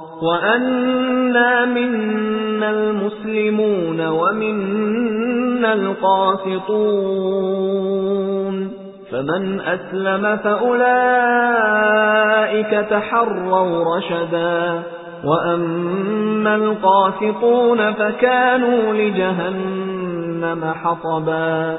وَأَنَّا مِنَّا الْمُسْلِمُونَ وَمِنَّا الْقَاسِطُونَ فَمَنْ أَسْلَمَ فَأُولَئِكَ تَحَرَّوْا رَشَدًا وَأَمَّا الْقَاسِطُونَ فَكَانُوا لِجَهَنَّمَ حَطَبًا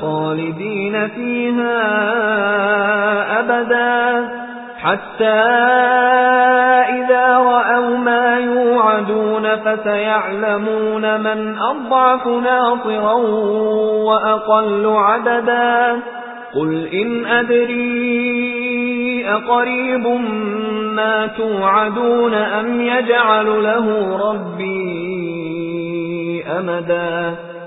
خَالِدِينَ فِيهَا أَبَدًا. حَتَّى إِذَا رَأَوْا مَا يُوعَدُونَ فَسَيَعْلَمُونَ مَنْ أَضْعَفُ نَاصِرًا وَأَقَلُّ عَدَدًا. قُلْ إِنْ أَدْرِي أَقَرِيبٌ مَا تُوعَدُونَ أَمْ يَجْعَلُ لَهُ رَبِّي أَمَدًا.